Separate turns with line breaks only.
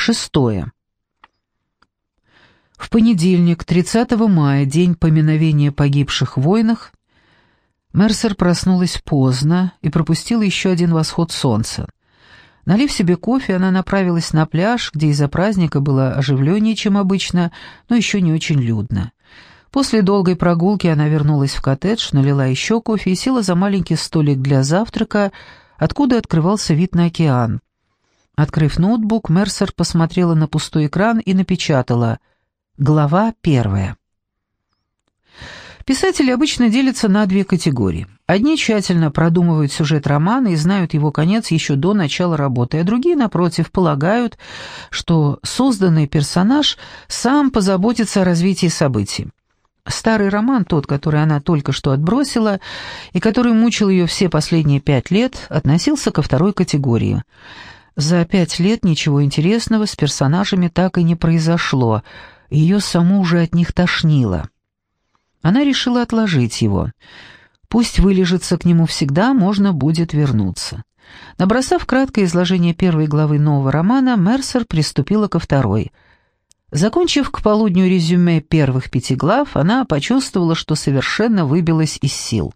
Шестое. В понедельник, 30 мая, день поминовения погибших в войнах, Мерсер проснулась поздно и пропустила еще один восход солнца. Налив себе кофе, она направилась на пляж, где из-за праздника было оживленнее, чем обычно, но еще не очень людно. После долгой прогулки она вернулась в коттедж, налила еще кофе и села за маленький столик для завтрака, откуда открывался вид на океан. Открыв ноутбук, Мерсер посмотрела на пустой экран и напечатала «Глава первая». Писатели обычно делятся на две категории. Одни тщательно продумывают сюжет романа и знают его конец еще до начала работы, а другие, напротив, полагают, что созданный персонаж сам позаботится о развитии событий. Старый роман, тот, который она только что отбросила и который мучил ее все последние пять лет, относился ко второй категории. За пять лет ничего интересного с персонажами так и не произошло, ее саму уже от них тошнило. Она решила отложить его. Пусть вылежится к нему всегда, можно будет вернуться. Набросав краткое изложение первой главы нового романа, Мерсер приступила ко второй – Закончив к полудню резюме первых пяти глав, она почувствовала, что совершенно выбилась из сил.